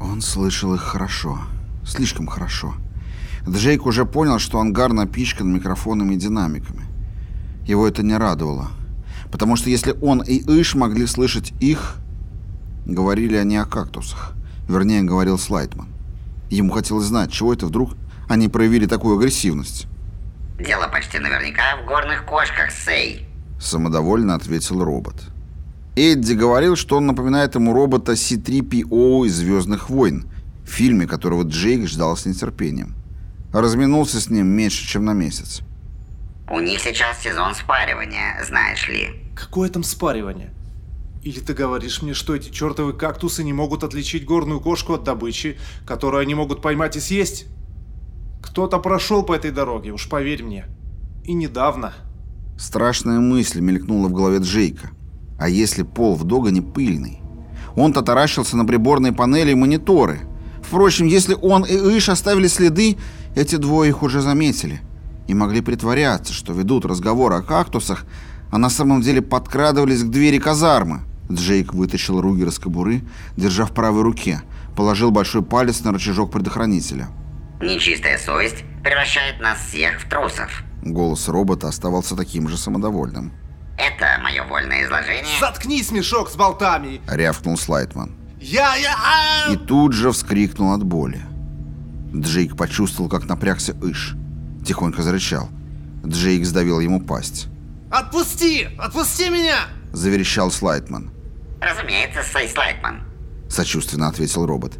Он слышал их хорошо. Слишком хорошо. Джейк уже понял, что ангар напичкан микрофонами и динамиками. Его это не радовало. Потому что если он и Иш могли слышать их, говорили они о кактусах. Вернее, говорил Слайтман. Ему хотелось знать, чего это вдруг они проявили такую агрессивность. Дело почти наверняка в горных кошках, Сей. Самодовольно ответил робот. Эдди говорил, что он напоминает ему робота C-3PO из «Звездных войн», в фильме, которого Джейк ждал с нетерпением. Разминулся с ним меньше, чем на месяц. У них сейчас сезон спаривания, знаешь ли. Какое там спаривание? Или ты говоришь мне, что эти чертовы кактусы не могут отличить горную кошку от добычи, которую они могут поймать и съесть? Кто-то прошел по этой дороге, уж поверь мне. И недавно. Страшная мысль мелькнула в голове Джейка. А если пол в Догане пыльный? Он-то таращился на приборные панели и мониторы. Впрочем, если он и Иш оставили следы, эти двое их уже заметили. И могли притворяться, что ведут разговор о кактусах, а на самом деле подкрадывались к двери казармы. Джейк вытащил Ругер из кобуры, держа в правой руке, положил большой палец на рычажок предохранителя. Нечистая совесть превращает нас всех в трусов. Голос робота оставался таким же самодовольным. Это мое вольное изложение. Заткнись, мешок с болтами! Рявкнул Слайтман. Я, я, а! И тут же вскрикнул от боли. Джейк почувствовал, как напрягся Иш. Тихонько зарычал. Джейк сдавил ему пасть. Отпусти! Отпусти меня! Заверещал Слайтман. Разумеется, Сей Слайтман. Сочувственно ответил робот.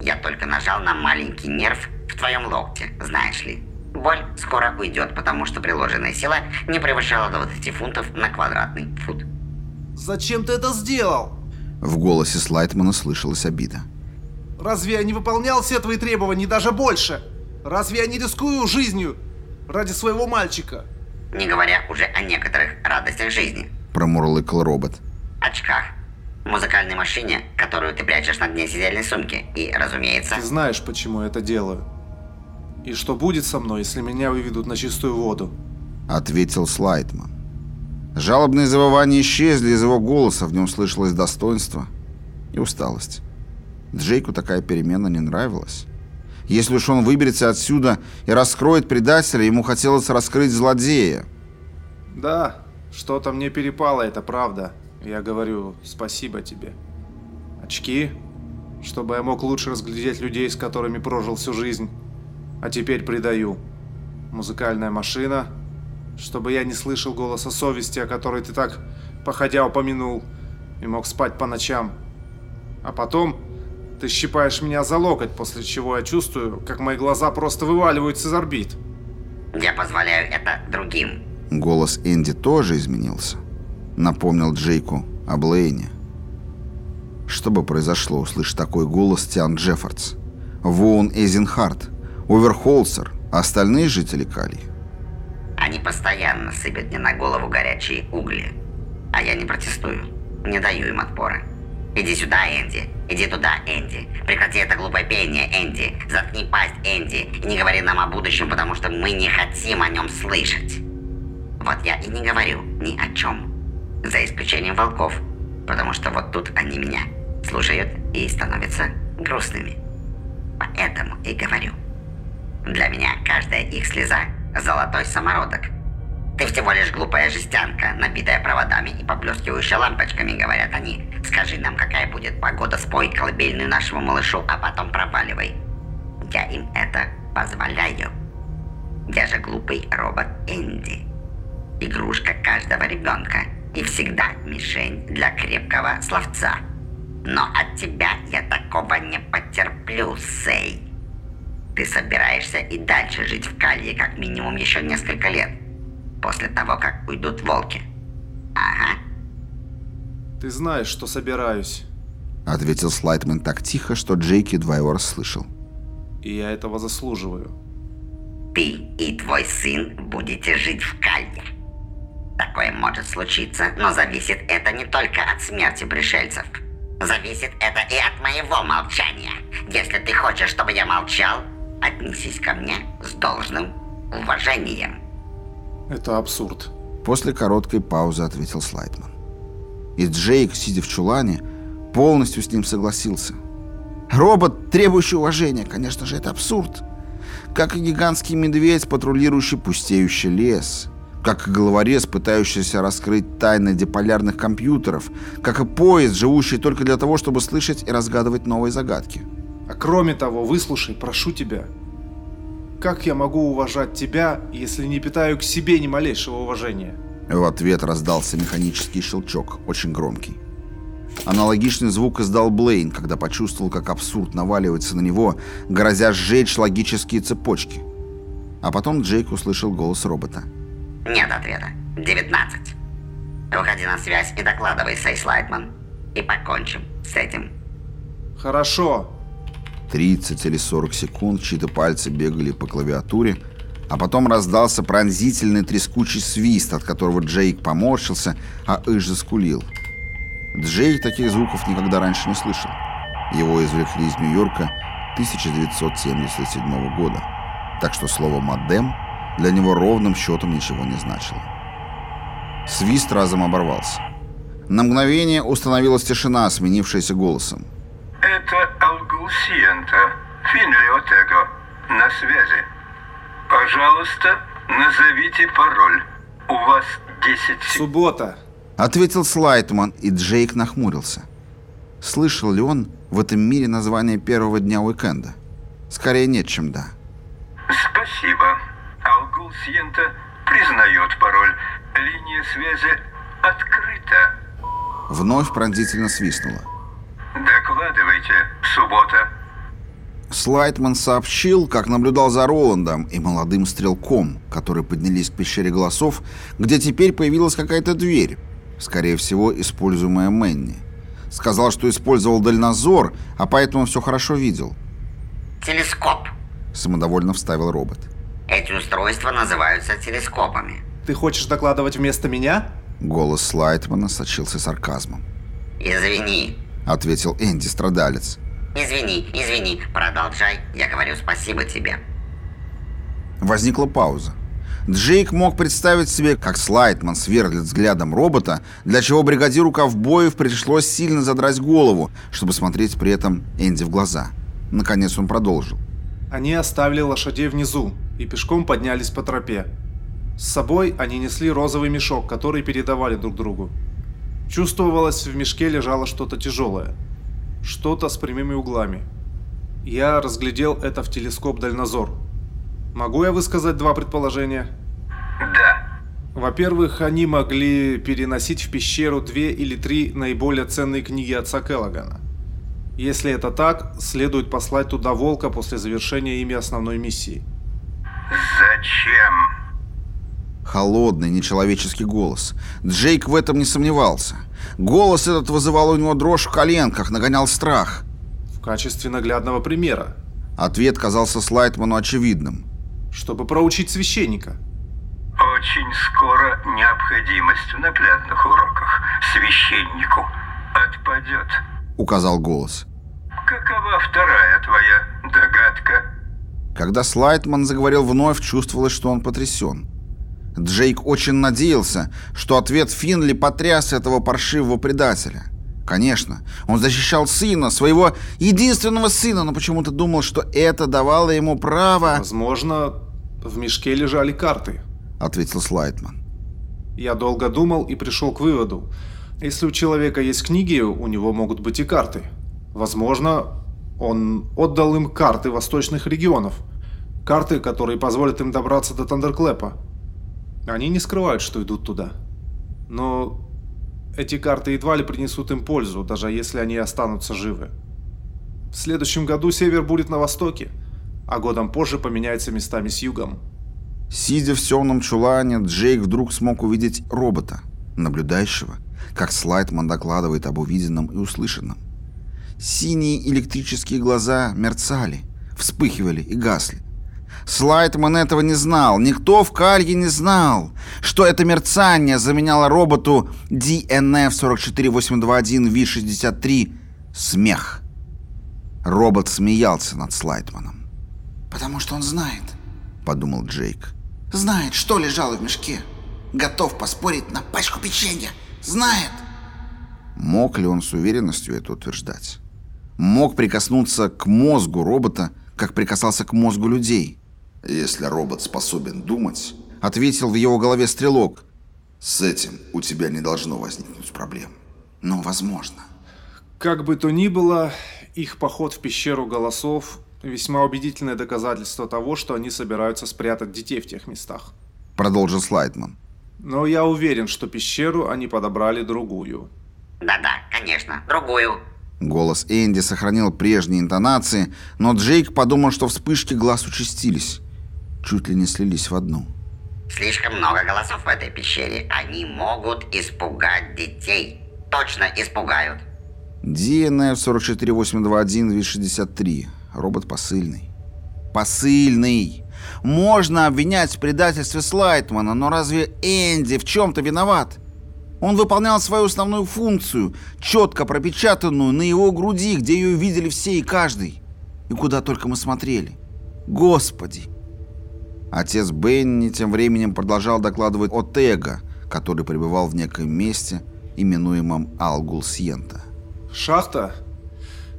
Я только нажал на маленький нерв в твоем локте, знаешь ли. Боль скоро уйдет, потому что приложенная сила не превышала 20 фунтов на квадратный фут. Зачем ты это сделал? В голосе Слайтмана слышалась обида. Разве я не выполнял все твои требования, даже больше? Разве я не рискую жизнью ради своего мальчика? Не говоря уже о некоторых радостях жизни. Промурлыкал робот. Очках. Музыкальной машине, которую ты прячешь на дне сидельной сумки. И, разумеется... Ты знаешь, почему я это делаю. И что будет со мной, если меня выведут на чистую воду? Ответил Слайтман. Жалобные завывания исчезли из его голоса, в нем слышалось достоинство и усталость. Джейку такая перемена не нравилась. Если уж он выберется отсюда и раскроет предателя, ему хотелось раскрыть злодея. Да, что-то мне перепало, это правда. Я говорю спасибо тебе. Очки, чтобы я мог лучше разглядеть людей, с которыми прожил всю жизнь. А теперь предаю. Музыкальная машина, чтобы я не слышал голоса совести, о которой ты так походя упомянул, и мог спать по ночам. А потом ты щипаешь меня за локоть, после чего я чувствую, как мои глаза просто вываливаются из орбит. Я позволяю это другим. Голос Энди тоже изменился. Напомнил Джейку о Блейне. Что бы произошло, услышь такой голос Тиан Джеффордс, Воун Эйзенхарт, Оверхолсер, а остальные жители Калии? Они постоянно сыпят мне на голову горячие угли. А я не протестую. Не даю им отпора. Иди сюда, Энди. Иди туда, Энди. Прекрати это глупое пение, Энди. Заткни пасть, Энди. И не говори нам о будущем, потому что мы не хотим о нем слышать. Вот я и не говорю ни о чем. За исключением волков. Потому что вот тут они меня слушают и становятся грустными. Поэтому и говорю. Для меня каждая их слеза – золотой самородок. Ты всего лишь глупая жестянка, набитая проводами и поблескивающая лампочками, говорят они. Скажи нам, какая будет погода, спой колыбельную нашему малышу, а потом проваливай. Я им это позволяю. Я же глупый робот Энди. Игрушка каждого ребенка и всегда мишень для крепкого словца. Но от тебя я такого не потерплю, Сей. Ты собираешься и дальше жить в Калье как минимум еще несколько лет. После того, как уйдут волки. Ага. Ты знаешь, что собираюсь. Ответил Слайтман так тихо, что Джейк едва его расслышал. И я этого заслуживаю. Ты и твой сын будете жить в Калье. Такое может случиться, но зависит это не только от смерти пришельцев. Зависит это и от моего молчания. Если ты хочешь, чтобы я молчал, отнесись ко мне с должным уважением. Это абсурд. После короткой паузы ответил Слайтман. И Джейк, сидя в чулане, полностью с ним согласился. Робот, требующий уважения, конечно же, это абсурд. Как и гигантский медведь, патрулирующий пустеющий лес. Как и головорез, пытающийся раскрыть тайны диполярных компьютеров. Как и поезд, живущий только для того, чтобы слышать и разгадывать новые загадки. А кроме того, выслушай, прошу тебя. Как я могу уважать тебя, если не питаю к себе ни малейшего уважения? В ответ раздался механический щелчок, очень громкий. Аналогичный звук издал Блейн, когда почувствовал, как абсурд наваливается на него, грозя сжечь логические цепочки. А потом Джейк услышал голос робота. Нет ответа. 19. Выходи на связь и докладывай, Сейс Лайтман. И покончим с этим. Хорошо. 30 или 40 секунд чьи-то пальцы бегали по клавиатуре, а потом раздался пронзительный трескучий свист, от которого Джейк поморщился, а Иш заскулил. Джейк таких звуков никогда раньше не слышал. Его извлекли из Нью-Йорка 1977 года. Так что слово «модем» для него ровным счетом ничего не значило. Свист разом оборвался. На мгновение установилась тишина, сменившаяся голосом. Это Алгул Сиента, Финли Отего, на связи. Пожалуйста, назовите пароль. У вас 10 секунд. Суббота. Ответил Слайтман, и Джейк нахмурился. Слышал ли он в этом мире название первого дня уикенда? Скорее нет, чем да. Спасибо. Алгул Сиента признает пароль. Линия связи открыта. Вновь пронзительно свистнуло. Докладывайте, суббота. Слайтман сообщил, как наблюдал за Роландом и молодым стрелком, которые поднялись к пещере голосов, где теперь появилась какая-то дверь, скорее всего, используемая Мэнни. Сказал, что использовал дальнозор, а поэтому все хорошо видел. Телескоп. Самодовольно вставил робот. Эти устройства называются телескопами. Ты хочешь докладывать вместо меня? Голос Слайтмана сочился сарказмом. Извини. Ответил Энди, страдалец. Извини, извини. Продолжай. Я говорю спасибо тебе. Возникла пауза. Джейк мог представить себе, как Слайтман сверлит взглядом робота, для чего бригадиру ковбоев пришлось сильно задрать голову, чтобы смотреть при этом Энди в глаза. Наконец он продолжил. Они оставили лошадей внизу и пешком поднялись по тропе. С собой они несли розовый мешок, который передавали друг другу. Чувствовалось, в мешке лежало что-то тяжелое. Что-то с прямыми углами. Я разглядел это в телескоп дальнозор. Могу я высказать два предположения? Да. Во-первых, они могли переносить в пещеру две или три наиболее ценные книги отца Келлогана. Если это так, следует послать туда волка после завершения ими основной миссии. Зачем? Холодный, нечеловеческий голос. Джейк в этом не сомневался. Голос этот вызывал у него дрожь в коленках, нагонял страх. В качестве наглядного примера, Ответ казался Слайтману очевидным. чтобы проучить священника. Очень скоро необходимость в наглядных уроках священнику отпадет. Указал голос. Какова вторая твоя догадка? Когда Слайтман заговорил вновь, чувствовалось, что он потрясен. Джейк очень надеялся, что ответ Финли потряс этого паршивого предателя. Конечно, он защищал сына, своего единственного сына, но почему-то думал, что это давало ему право... Возможно, в мешке лежали карты. Ответил Слайтман. Я долго думал и пришел к выводу. Если у человека есть книги, у него могут быть и карты. Возможно, он отдал им карты восточных регионов. Карты, которые позволят им добраться до Тандерклэпа. Они не скрывают, что идут туда. Но эти карты едва ли принесут им пользу, даже если они останутся живы. В следующем году север будет на востоке, а годом позже поменяется местами с югом. Сидя в темном чулане, Джейк вдруг смог увидеть робота, наблюдающего, как Слайтман докладывает об увиденном и услышанном. Синие электрические глаза мерцали, вспыхивали и гасли. Слайтман этого не знал, никто в Калье не знал, что это мерцание заменяло роботу DNF-44821V63 смех. Робот смеялся над Слайтманом. «Потому что он знает», — подумал Джейк. «Знает, что лежало в мешке. Готов поспорить на пачку печенья. Знает!» Мог ли он с уверенностью это утверждать? Мог прикоснуться к мозгу робота, как прикасался к мозгу людей. Если робот способен думать, Ответил в его голове стрелок. с этим у тебя не должно возникнуть проблем. Но возможно. Как бы то ни было, их поход в пещеру голосов – весьма убедительное доказательство того, что они собираются спрятать детей в тех местах. Продолжил Слайтман. Но я уверен, что пещеру они подобрали другую. Да-да, конечно, другую. Голос Энди сохранил прежние интонации, но Джейк подумал, что вспышки глаз участились. Чуть ли не слились в одну. Слишком много голосов в этой пещере. Они могут испугать детей. Точно испугают. DNF 44821 V63. Робот посыльный. Посыльный! Можно обвинять в предательстве Слайтмана, но разве Энди в чем-то виноват? Он выполнял свою основную функцию, четко пропечатанную на его груди, где ее видели все и каждый. И куда только мы смотрели. Господи! Отец Бенни тем временем продолжал докладывать о Тега, который пребывал в неком месте, именуемом Алгул-Сьента. Шахта,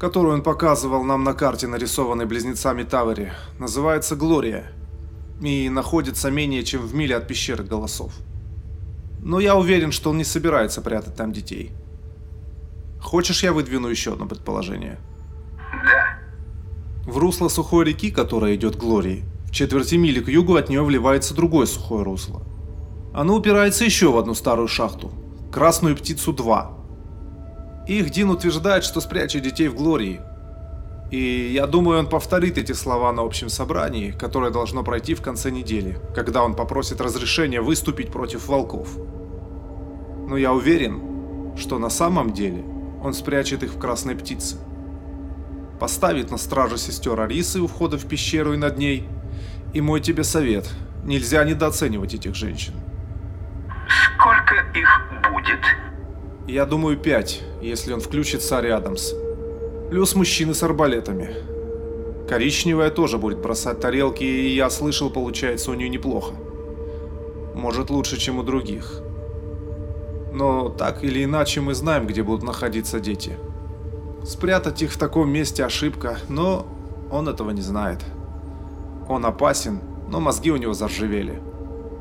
которую он показывал нам на карте, нарисованной близнецами Тавери, называется Глория и находится менее чем в миле от пещеры голосов. Но я уверен, что он не собирается прятать там детей. Хочешь, я выдвину еще одно предположение? Да. В русло сухой реки, которая идет к Глории, в четверти мили к югу от нее вливается другое сухое русло. Оно упирается еще в одну старую шахту – Красную Птицу-2. Их Дин утверждает, что спрячет детей в Глории. И я думаю, он повторит эти слова на общем собрании, которое должно пройти в конце недели, когда он попросит разрешения выступить против волков. Но я уверен, что на самом деле он спрячет их в Красной Птице. Поставит на стражу сестер Арисы у входа в пещеру и над ней. И мой тебе совет – нельзя недооценивать этих женщин. Сколько их будет? Я думаю, пять, если он включит Сари Адамс. Плюс мужчины с арбалетами. Коричневая тоже будет бросать тарелки, и я слышал, получается у нее неплохо. Может, лучше, чем у других. Но так или иначе мы знаем, где будут находиться дети. Спрятать их в таком месте ошибка, но он этого не знает. Он опасен, но мозги у него заржавели.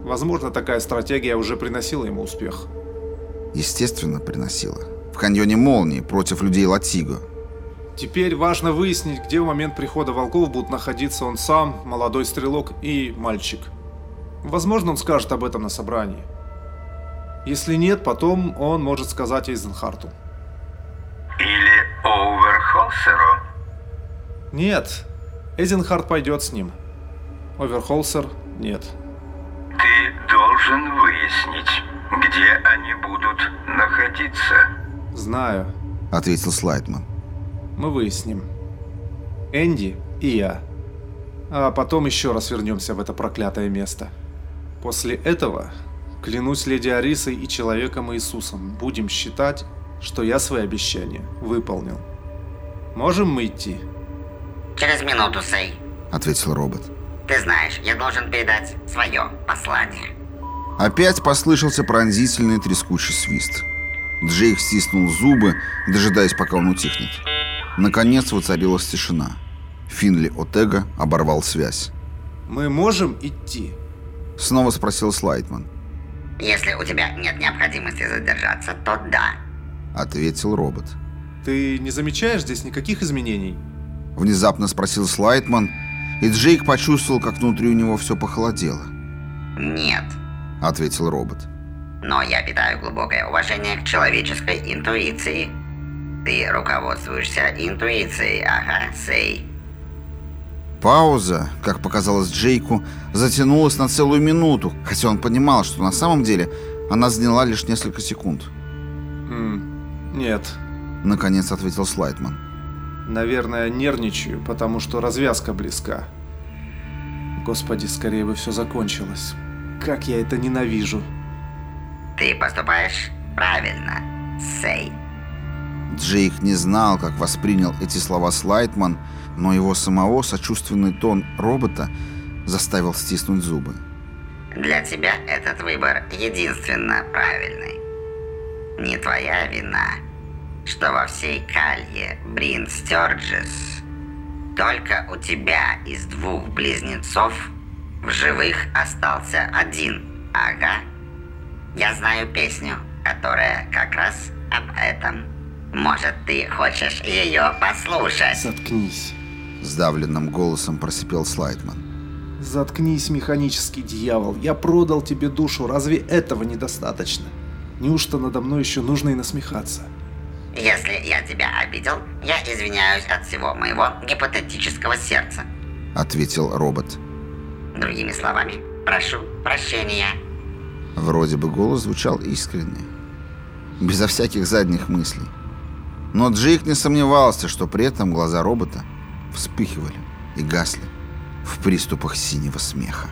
Возможно, такая стратегия уже приносила ему успех. Естественно, приносила. В каньоне Молнии против людей Латиго. Теперь важно выяснить, где в момент прихода волков будут находиться он сам, молодой стрелок и мальчик. Возможно, он скажет об этом на собрании. Если нет, потом он может сказать Эйзенхарту. Или Оуверхолсеру? Нет, Эйзенхарт пойдет с ним. Оверхолсер – нет. Ты должен выяснить, где они будут находиться. Знаю, Ответил Слайтман. мы выясним. Энди и я. А потом еще раз вернемся в это проклятое место. После этого, клянусь леди Арисой и человеком Иисусом, будем считать, что я свои обещания выполнил. Можем мы идти? Через минуту, Сей. Ответил робот. Ты знаешь, я должен передать свое послание. Опять послышался пронзительный трескучий свист. Джейк стиснул зубы, дожидаясь, пока он утихнет. Наконец воцарилась тишина. Финли Отега оборвал связь. Мы можем идти? Снова спросил Слайтман. Если у тебя нет необходимости задержаться, то да. Ответил робот. Ты не замечаешь здесь никаких изменений? Внезапно спросил Слайтман, и Джейк почувствовал, как внутри у него все похолодело. Нет. Ответил робот. Но я питаю глубокое уважение к человеческой интуиции. Ты руководствуешься интуицией, ага, Сей. Пауза, как показалось Джейку, затянулась на целую минуту, хотя он понимал, что на самом деле она заняла лишь несколько секунд. М, нет. Наконец ответил Слайтман. Наверное, нервничаю, потому что развязка близка. Господи, скорее бы все закончилось. Как я это ненавижу. Ты поступаешь правильно, Сей. Джейк не знал, как воспринял эти слова Слайтман, но его самого сочувственный тон робота заставил стиснуть зубы. Для тебя этот выбор единственно правильный. Не твоя вина. Что во всей калье Брин Стерджес только у тебя из двух близнецов в живых остался один. Ага. Я знаю песню, которая как раз об этом. Может, ты хочешь ее послушать? Заткнись. Сдавленным голосом просипел Слайдман. Заткнись, механический дьявол. Я продал тебе душу. Разве этого недостаточно? Неужто надо мной еще нужно и насмехаться? Если я тебя обидел, я извиняюсь от всего моего гипотетического сердца. Ответил робот. Другими словами, прошу прощения. Вроде бы голос звучал искренне. Безо всяких задних мыслей. Но Джейк не сомневался, что при этом глаза робота вспыхивали и гасли в приступах синего смеха.